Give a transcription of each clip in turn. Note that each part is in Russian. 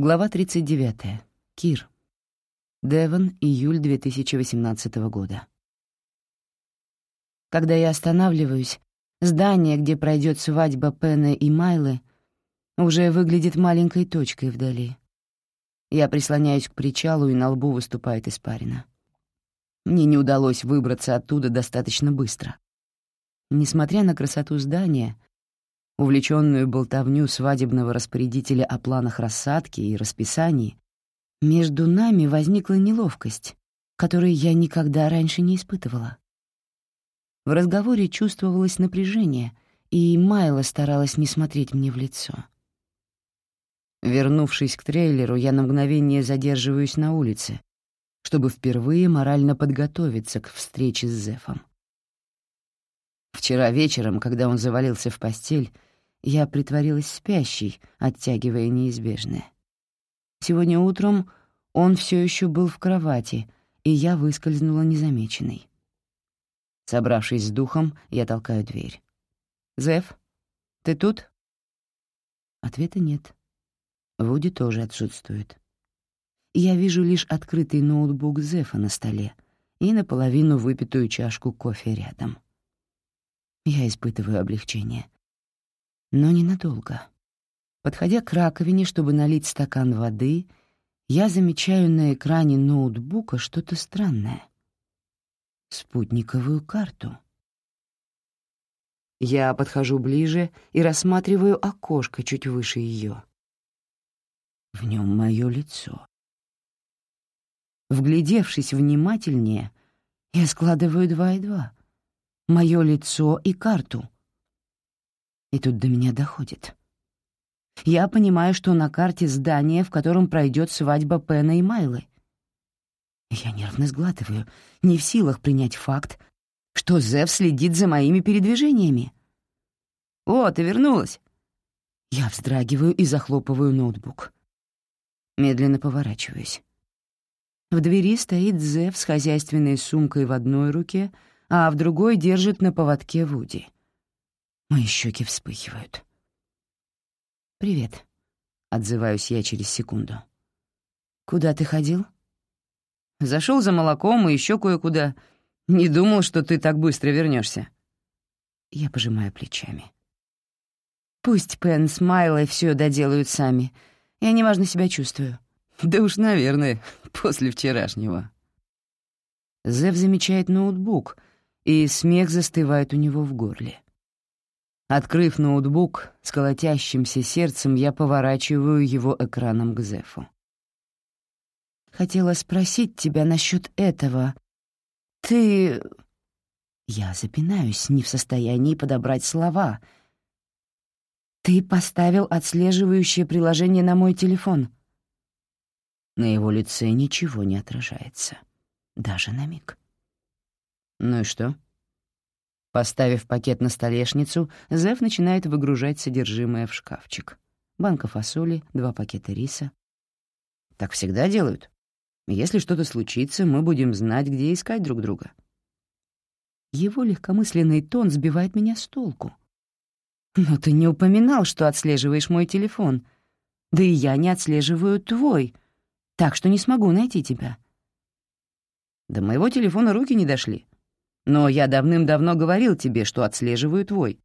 Глава 39. Кир. Девон, июль 2018 года. Когда я останавливаюсь, здание, где пройдет свадьба Пена и Майлы, уже выглядит маленькой точкой вдали. Я прислоняюсь к причалу, и на лбу выступает испарина. Мне не удалось выбраться оттуда достаточно быстро. Несмотря на красоту здания, увлеченную болтовню свадебного распорядителя о планах рассадки и расписании, между нами возникла неловкость, которой я никогда раньше не испытывала. В разговоре чувствовалось напряжение, и Майла старалась не смотреть мне в лицо. Вернувшись к трейлеру, я на мгновение задерживаюсь на улице, чтобы впервые морально подготовиться к встрече с Зефом. Вчера вечером, когда он завалился в постель, я притворилась спящей, оттягивая неизбежное. Сегодня утром он все еще был в кровати, и я выскользнула незамеченной. Собравшись с духом, я толкаю дверь. «Зев, ты тут?» Ответа нет. Вуди тоже отсутствует. Я вижу лишь открытый ноутбук Зефа на столе и наполовину выпитую чашку кофе рядом. Я испытываю облегчение но ненадолго. Подходя к раковине, чтобы налить стакан воды, я замечаю на экране ноутбука что-то странное. Спутниковую карту. Я подхожу ближе и рассматриваю окошко чуть выше ее. В нем мое лицо. Вглядевшись внимательнее, я складываю два и два. Мое лицо и карту — и тут до меня доходит. Я понимаю, что на карте здание, в котором пройдет свадьба Пена и Майлы. Я нервно сглатываю, не в силах принять факт, что Зев следит за моими передвижениями. «О, ты вернулась!» Я вздрагиваю и захлопываю ноутбук. Медленно поворачиваюсь. В двери стоит Зев с хозяйственной сумкой в одной руке, а в другой держит на поводке Вуди. Мои щеки вспыхивают. «Привет», — отзываюсь я через секунду. «Куда ты ходил?» Зашел за молоком и еще кое-куда. Не думал, что ты так быстро вернешься. Я пожимаю плечами. Пусть Пен с Майлой все доделают сами. Я неважно себя чувствую. Да уж, наверное, после вчерашнего. Зев замечает ноутбук, и смех застывает у него в горле. Открыв ноутбук, с колотящимся сердцем я поворачиваю его экраном к Зефу. «Хотела спросить тебя насчет этого. Ты...» Я запинаюсь, не в состоянии подобрать слова. «Ты поставил отслеживающее приложение на мой телефон». На его лице ничего не отражается. Даже на миг. «Ну и что?» Поставив пакет на столешницу, Зев начинает выгружать содержимое в шкафчик. Банка фасоли, два пакета риса. Так всегда делают. Если что-то случится, мы будем знать, где искать друг друга. Его легкомысленный тон сбивает меня с толку. «Но ты не упоминал, что отслеживаешь мой телефон. Да и я не отслеживаю твой, так что не смогу найти тебя». До моего телефона руки не дошли. Но я давным-давно говорил тебе, что отслеживаю твой.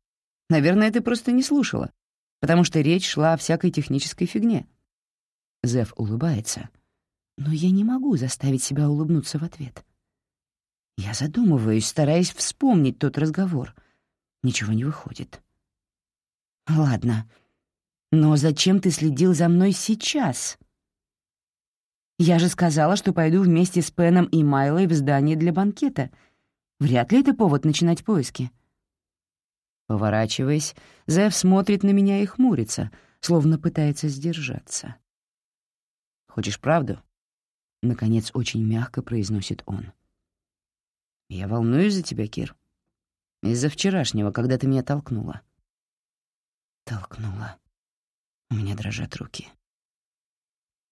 Наверное, ты просто не слушала, потому что речь шла о всякой технической фигне». Зев улыбается, но я не могу заставить себя улыбнуться в ответ. Я задумываюсь, стараясь вспомнить тот разговор. Ничего не выходит. «Ладно, но зачем ты следил за мной сейчас?» «Я же сказала, что пойду вместе с Пеном и Майлой в здание для банкета», Вряд ли это повод начинать поиски. Поворачиваясь, Зев смотрит на меня и хмурится, словно пытается сдержаться. «Хочешь правду?» — наконец очень мягко произносит он. «Я волнуюсь за тебя, Кир. Из-за вчерашнего, когда ты меня толкнула». Толкнула. У меня дрожат руки.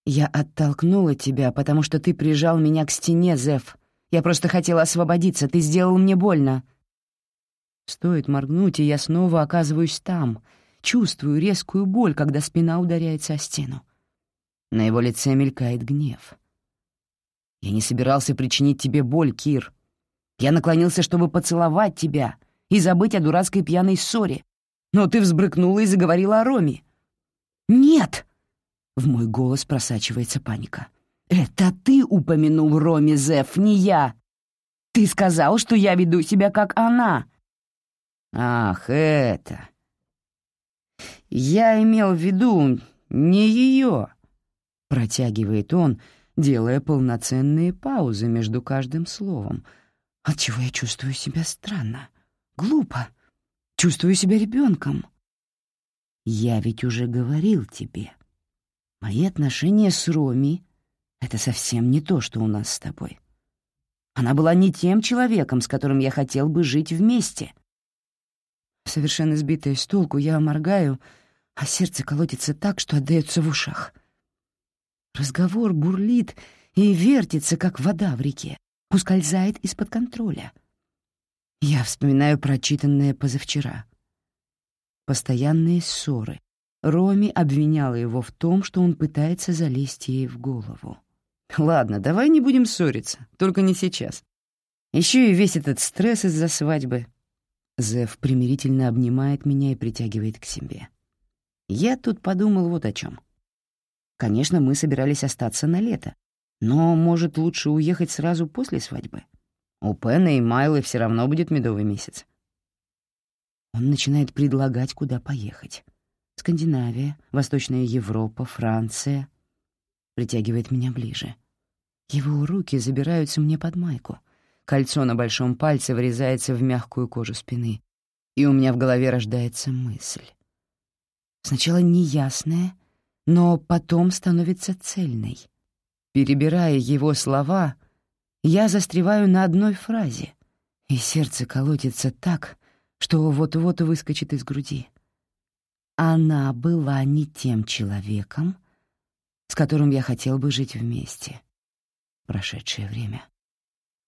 «Я оттолкнула тебя, потому что ты прижал меня к стене, Зев. Я просто хотела освободиться, ты сделал мне больно». Стоит моргнуть, и я снова оказываюсь там, чувствую резкую боль, когда спина ударяется о стену. На его лице мелькает гнев. «Я не собирался причинить тебе боль, Кир. Я наклонился, чтобы поцеловать тебя и забыть о дурацкой пьяной ссоре. Но ты взбрыкнула и заговорила о Роме. «Нет!» — в мой голос просачивается паника. «Это ты упомянул Роме, Зеф, не я! Ты сказал, что я веду себя как она!» «Ах, это...» «Я имел в виду не ее», — протягивает он, делая полноценные паузы между каждым словом, отчего я чувствую себя странно, глупо, чувствую себя ребенком. «Я ведь уже говорил тебе, мои отношения с Роми — это совсем не то, что у нас с тобой. Она была не тем человеком, с которым я хотел бы жить вместе». Совершенно сбитая с толку, я моргаю — а сердце колотится так, что отдаётся в ушах. Разговор бурлит и вертится, как вода в реке, ускользает из-под контроля. Я вспоминаю прочитанное позавчера. Постоянные ссоры. Роми обвиняла его в том, что он пытается залезть ей в голову. «Ладно, давай не будем ссориться, только не сейчас. Еще и весь этот стресс из-за свадьбы». Зев примирительно обнимает меня и притягивает к себе. Я тут подумал вот о чем. Конечно, мы собирались остаться на лето, но, может, лучше уехать сразу после свадьбы? У Пена и Майлы все равно будет медовый месяц. Он начинает предлагать, куда поехать. Скандинавия, Восточная Европа, Франция. Притягивает меня ближе. Его руки забираются мне под майку. Кольцо на большом пальце врезается в мягкую кожу спины. И у меня в голове рождается мысль. Сначала неясная, но потом становится цельной. Перебирая его слова, я застреваю на одной фразе, и сердце колотится так, что вот-вот выскочит из груди. Она была не тем человеком, с которым я хотел бы жить вместе. Прошедшее время.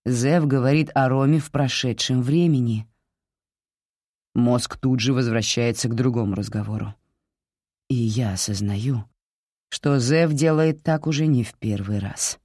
Зев говорит о Роме в прошедшем времени. Мозг тут же возвращается к другому разговору. И я осознаю, что Зев делает так уже не в первый раз.